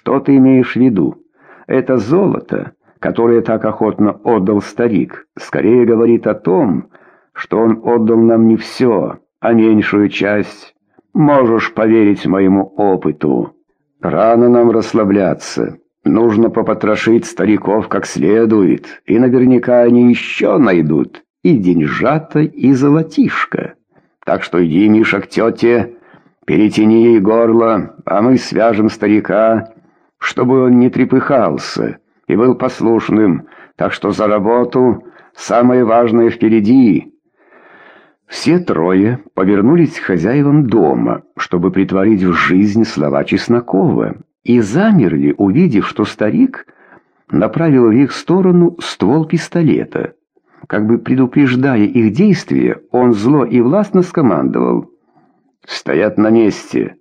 Что ты имеешь в виду? Это золото, которое так охотно отдал старик, скорее говорит о том, что он отдал нам не все, а меньшую часть. Можешь поверить моему опыту. Рано нам расслабляться. Нужно попотрошить стариков как следует, и наверняка они еще найдут и деньжата, и золотишко. Так что иди, Миша, к тете, перетяни ей горло, а мы свяжем старика, чтобы он не трепыхался и был послушным, так что за работу самое важное впереди». Все трое повернулись к хозяевам дома, чтобы притворить в жизнь слова Чеснокова, и замерли, увидев, что старик направил в их сторону ствол пистолета. Как бы предупреждая их действия, он зло и властно скомандовал. «Стоят на месте,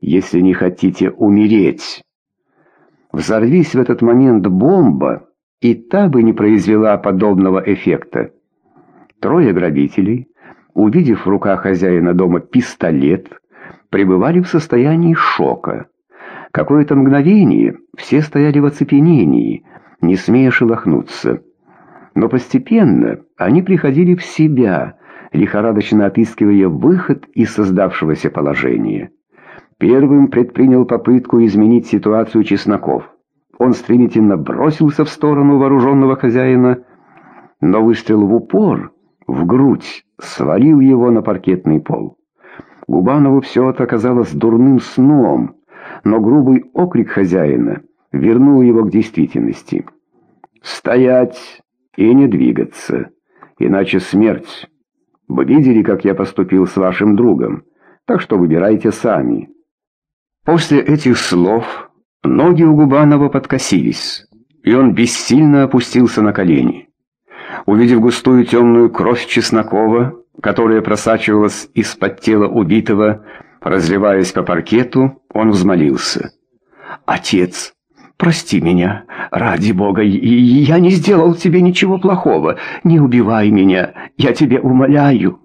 если не хотите умереть». Взорвись в этот момент бомба, и та бы не произвела подобного эффекта. Трое грабителей, увидев в руках хозяина дома пистолет, пребывали в состоянии шока. Какое-то мгновение все стояли в оцепенении, не смея шелохнуться. Но постепенно они приходили в себя, лихорадочно отыскивая выход из создавшегося положения. Первым предпринял попытку изменить ситуацию Чесноков. Он стремительно бросился в сторону вооруженного хозяина, но выстрел в упор, в грудь, свалил его на паркетный пол. Губанову все это оказалось дурным сном, но грубый окрик хозяина вернул его к действительности. «Стоять!» и не двигаться, иначе смерть. Вы видели, как я поступил с вашим другом, так что выбирайте сами». После этих слов ноги у Губанова подкосились, и он бессильно опустился на колени. Увидев густую темную кровь Чеснокова, которая просачивалась из-под тела убитого, разливаясь по паркету, он взмолился. «Отец, Прости меня, ради Бога, я не сделал тебе ничего плохого. Не убивай меня, я тебе умоляю».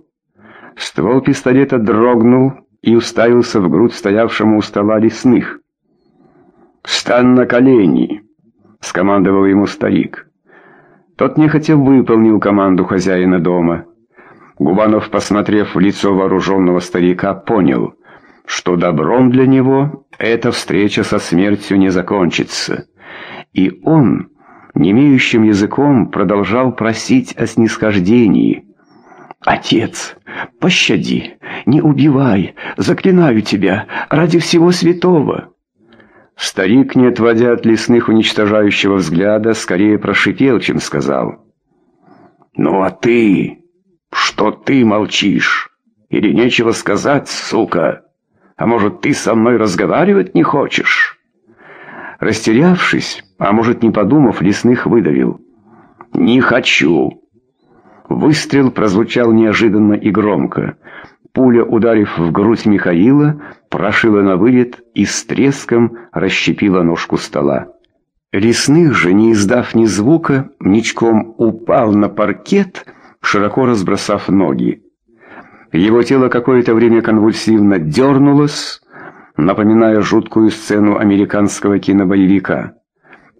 Ствол пистолета дрогнул и уставился в грудь стоявшему у стола лесных. «Встань на колени!» — скомандовал ему старик. Тот нехотя выполнил команду хозяина дома. Губанов, посмотрев в лицо вооруженного старика, понял, что добром для него эта встреча со смертью не закончится. И он, немеющим языком, продолжал просить о снисхождении. «Отец, пощади, не убивай, заклинаю тебя, ради всего святого!» Старик, не отводя от лесных уничтожающего взгляда, скорее прошипел, чем сказал. «Ну а ты? Что ты молчишь? Или нечего сказать, сука?» А может, ты со мной разговаривать не хочешь?» Растерявшись, а может, не подумав, лесных выдавил. «Не хочу!» Выстрел прозвучал неожиданно и громко. Пуля, ударив в грудь Михаила, прошила на вылет и с треском расщепила ножку стола. Лесных же, не издав ни звука, ничком упал на паркет, широко разбросав ноги. Его тело какое-то время конвульсивно дернулось, напоминая жуткую сцену американского кинобоевика.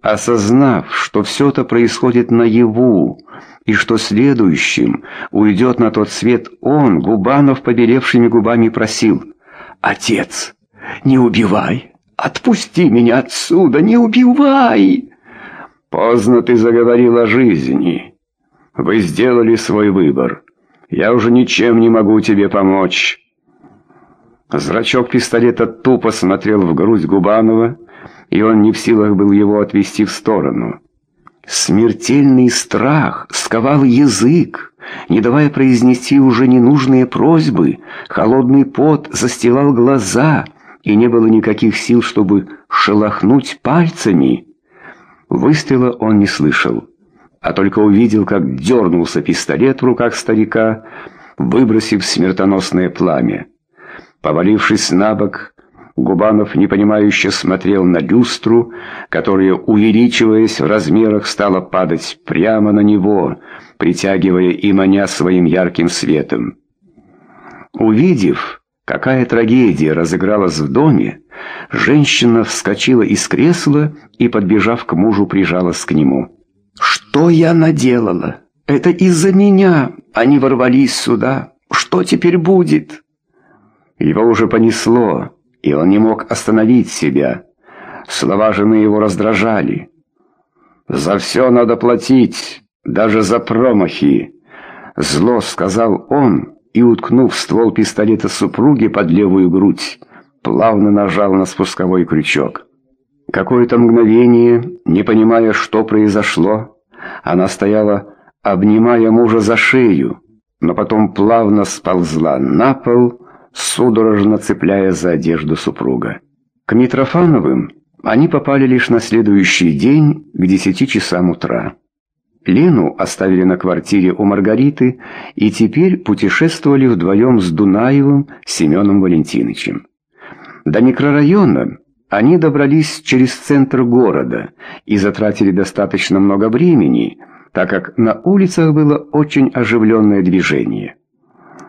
Осознав, что все это происходит наяву, и что следующим уйдет на тот свет он, Губанов побелевшими губами просил «Отец, не убивай! Отпусти меня отсюда! Не убивай!» «Поздно ты заговорил о жизни. Вы сделали свой выбор». Я уже ничем не могу тебе помочь». Зрачок пистолета тупо смотрел в грудь Губанова, и он не в силах был его отвести в сторону. Смертельный страх сковал язык, не давая произнести уже ненужные просьбы, холодный пот застилал глаза, и не было никаких сил, чтобы шелохнуть пальцами. Выстрела он не слышал а только увидел, как дернулся пистолет в руках старика, выбросив смертоносное пламя. Повалившись на бок, Губанов непонимающе смотрел на люстру, которая, увеличиваясь в размерах, стала падать прямо на него, притягивая и маня своим ярким светом. Увидев, Какая трагедия разыгралась в доме? Женщина вскочила из кресла и, подбежав к мужу, прижалась к нему. «Что я наделала? Это из-за меня они ворвались сюда. Что теперь будет?» Его уже понесло, и он не мог остановить себя. Слова жены его раздражали. «За все надо платить, даже за промахи!» Зло сказал он и, уткнув ствол пистолета супруги под левую грудь, плавно нажал на спусковой крючок. Какое-то мгновение, не понимая, что произошло, она стояла, обнимая мужа за шею, но потом плавно сползла на пол, судорожно цепляя за одежду супруга. К Митрофановым они попали лишь на следующий день к десяти часам утра. Лену оставили на квартире у Маргариты и теперь путешествовали вдвоем с Дунаевым Семеном Валентиновичем. До микрорайона они добрались через центр города и затратили достаточно много времени, так как на улицах было очень оживленное движение.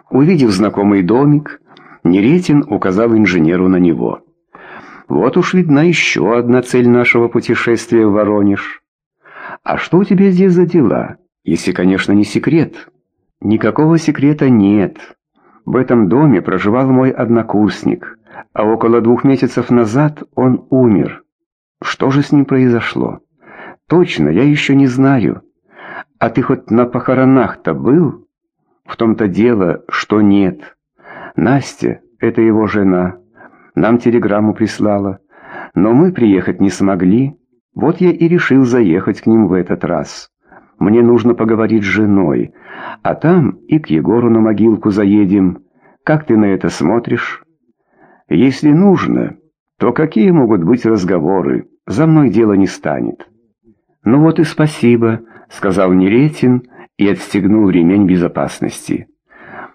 Увидев знакомый домик, Неретин указал инженеру на него. «Вот уж видна еще одна цель нашего путешествия в Воронеж». «А что у тебя здесь за дела? Если, конечно, не секрет». «Никакого секрета нет. В этом доме проживал мой однокурсник, а около двух месяцев назад он умер. Что же с ним произошло? Точно, я еще не знаю. А ты хоть на похоронах-то был? В том-то дело, что нет. Настя, это его жена, нам телеграмму прислала, но мы приехать не смогли». Вот я и решил заехать к ним в этот раз. Мне нужно поговорить с женой, а там и к Егору на могилку заедем. Как ты на это смотришь? Если нужно, то какие могут быть разговоры? За мной дело не станет. Ну вот и спасибо, сказал Неретин и отстегнул ремень безопасности.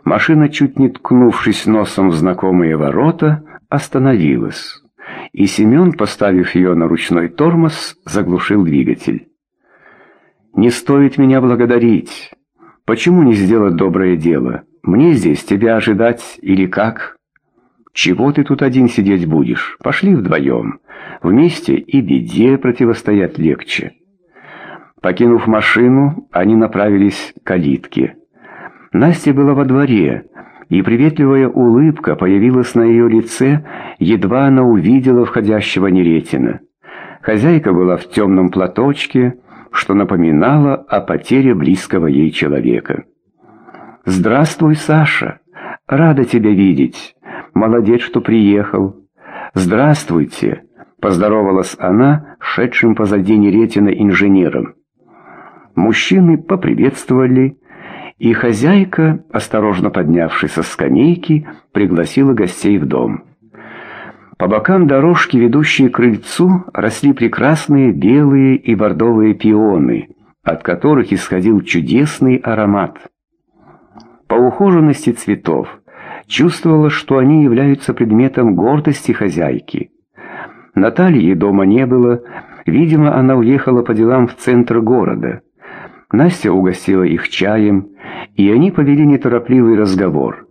Машина, чуть не ткнувшись носом в знакомые ворота, остановилась и Семен, поставив ее на ручной тормоз, заглушил двигатель. «Не стоит меня благодарить. Почему не сделать доброе дело? Мне здесь тебя ожидать или как? Чего ты тут один сидеть будешь? Пошли вдвоем. Вместе и беде противостоять легче». Покинув машину, они направились к калитке. Настя была во дворе, и приветливая улыбка появилась на ее лице, едва она увидела входящего Неретина. Хозяйка была в темном платочке, что напоминало о потере близкого ей человека. «Здравствуй, Саша! Рада тебя видеть! Молодец, что приехал! Здравствуйте!» — поздоровалась она, шедшим позади Неретина инженером. Мужчины поприветствовали и хозяйка, осторожно поднявшись со скамейки, пригласила гостей в дом. По бокам дорожки, ведущей к крыльцу, росли прекрасные белые и бордовые пионы, от которых исходил чудесный аромат. По ухоженности цветов чувствовала, что они являются предметом гордости хозяйки. Натальи дома не было, видимо, она уехала по делам в центр города. Настя угостила их чаем, и они повели неторопливый разговор.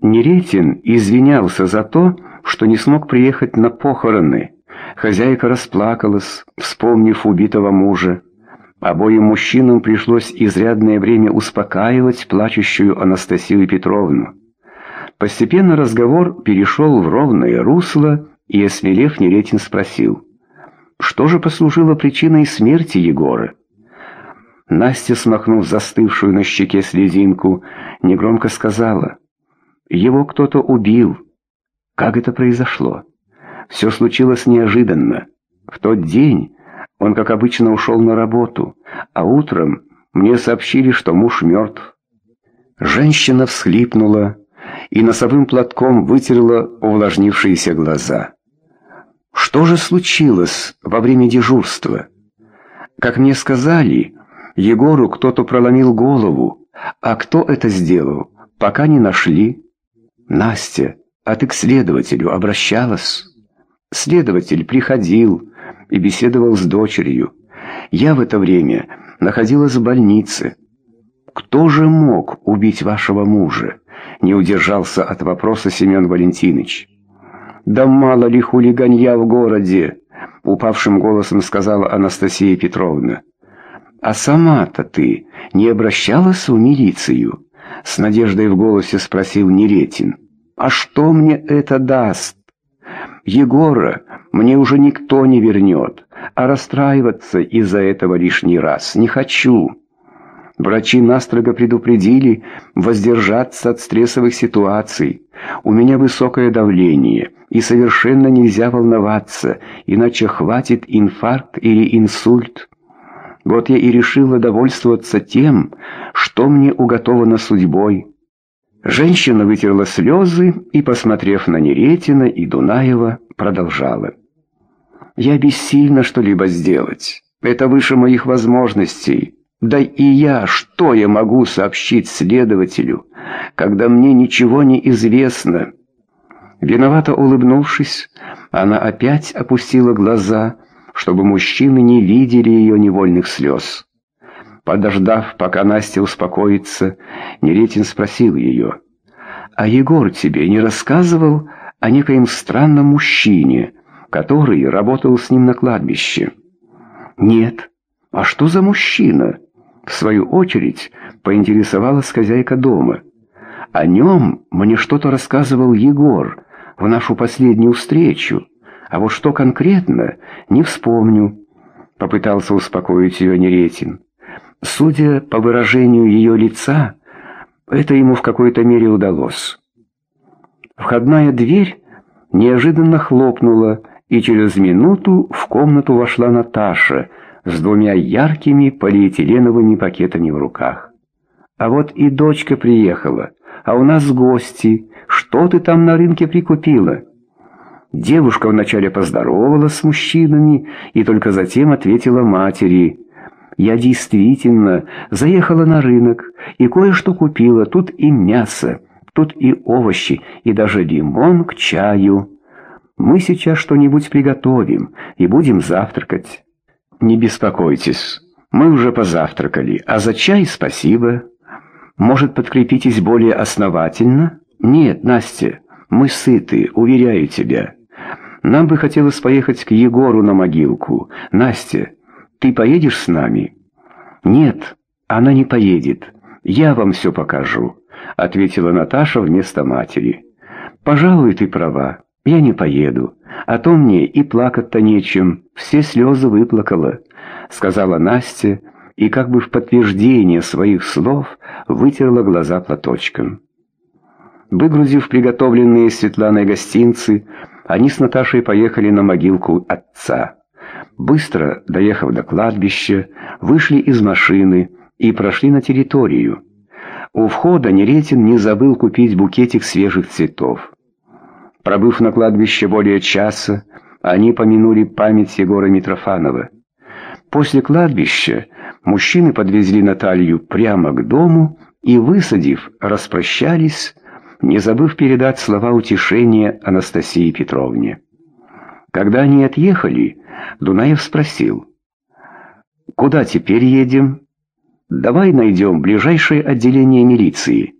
Неретин извинялся за то, что не смог приехать на похороны. Хозяйка расплакалась, вспомнив убитого мужа. Обоим мужчинам пришлось изрядное время успокаивать плачущую Анастасию Петровну. Постепенно разговор перешел в ровное русло, и, осмелев, Неретин спросил, что же послужило причиной смерти Егора? Настя, смахнув застывшую на щеке слезинку, негромко сказала. «Его кто-то убил. Как это произошло? Все случилось неожиданно. В тот день он, как обычно, ушел на работу, а утром мне сообщили, что муж мертв». Женщина всхлипнула и носовым платком вытерла увлажнившиеся глаза. «Что же случилось во время дежурства?» «Как мне сказали...» Егору кто-то проломил голову, а кто это сделал, пока не нашли. Настя, а ты к следователю обращалась? Следователь приходил и беседовал с дочерью. Я в это время находилась в больнице. кто же мог убить вашего мужа?» Не удержался от вопроса Семен Валентинович. «Да мало ли хулиганья в городе!» — упавшим голосом сказала Анастасия Петровна. «А сама-то ты не обращалась в милицию?» — с надеждой в голосе спросил Неретин. «А что мне это даст? Егора мне уже никто не вернет, а расстраиваться из-за этого лишний раз не хочу». Врачи настрого предупредили воздержаться от стрессовых ситуаций. У меня высокое давление, и совершенно нельзя волноваться, иначе хватит инфаркт или инсульт. Вот я и решила довольствоваться тем, что мне уготовано судьбой. Женщина вытерла слезы и, посмотрев на Неретина и Дунаева, продолжала. «Я бессильна что-либо сделать. Это выше моих возможностей». Да и я, что я могу сообщить следователю, когда мне ничего не известно? Виновато улыбнувшись, она опять опустила глаза, чтобы мужчины не видели ее невольных слез. Подождав, пока Настя успокоится, Неретин спросил ее, «А Егор тебе не рассказывал о некоем странном мужчине, который работал с ним на кладбище?» «Нет. А что за мужчина?» В свою очередь поинтересовалась хозяйка дома. О нем мне что-то рассказывал Егор в нашу последнюю встречу, а вот что конкретно, не вспомню. Попытался успокоить ее Неретин. Судя по выражению ее лица, это ему в какой-то мере удалось. Входная дверь неожиданно хлопнула, и через минуту в комнату вошла Наташа — с двумя яркими полиэтиленовыми пакетами в руках. «А вот и дочка приехала, а у нас гости. Что ты там на рынке прикупила?» Девушка вначале поздоровалась с мужчинами и только затем ответила матери. «Я действительно заехала на рынок и кое-что купила. Тут и мясо, тут и овощи, и даже лимон к чаю. Мы сейчас что-нибудь приготовим и будем завтракать». «Не беспокойтесь, мы уже позавтракали, а за чай спасибо. Может, подкрепитесь более основательно?» «Нет, Настя, мы сыты, уверяю тебя. Нам бы хотелось поехать к Егору на могилку. Настя, ты поедешь с нами?» «Нет, она не поедет. Я вам все покажу», — ответила Наташа вместо матери. «Пожалуй, ты права. Я не поеду, а то мне и плакать-то нечем, все слезы выплакала», — сказала Настя, и как бы в подтверждение своих слов вытерла глаза платочком. Выгрузив приготовленные Светланой гостинцы, они с Наташей поехали на могилку отца. Быстро, доехав до кладбища, вышли из машины и прошли на территорию. У входа Неретин не забыл купить букетик свежих цветов. Пробыв на кладбище более часа, они помянули память Егора Митрофанова. После кладбища мужчины подвезли Наталью прямо к дому и, высадив, распрощались, не забыв передать слова утешения Анастасии Петровне. Когда они отъехали, Дунаев спросил, «Куда теперь едем?» «Давай найдем ближайшее отделение милиции».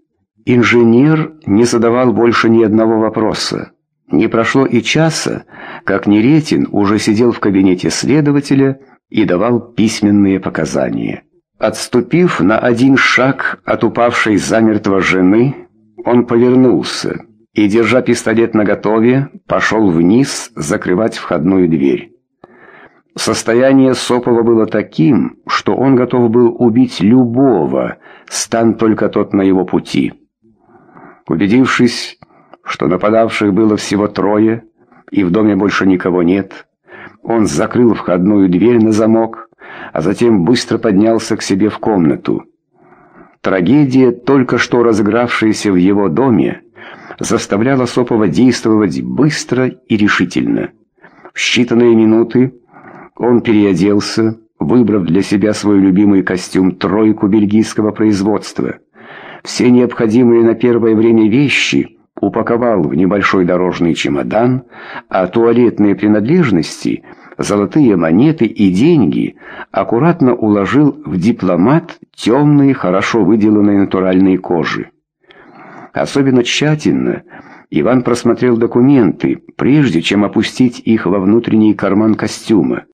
Инженер не задавал больше ни одного вопроса. Не прошло и часа, как Неретин уже сидел в кабинете следователя и давал письменные показания. Отступив на один шаг от упавшей замертво жены, он повернулся и, держа пистолет наготове, пошел вниз закрывать входную дверь. Состояние Сопова было таким, что он готов был убить любого, стан только тот на его пути. Убедившись, что нападавших было всего трое, и в доме больше никого нет. Он закрыл входную дверь на замок, а затем быстро поднялся к себе в комнату. Трагедия, только что разыгравшаяся в его доме, заставляла Сопова действовать быстро и решительно. В считанные минуты он переоделся, выбрав для себя свой любимый костюм «тройку» бельгийского производства. Все необходимые на первое время вещи – упаковал в небольшой дорожный чемодан, а туалетные принадлежности золотые монеты и деньги аккуратно уложил в дипломат темные, хорошо выделанные натуральные кожи. Особенно тщательно Иван просмотрел документы, прежде чем опустить их во внутренний карман костюма.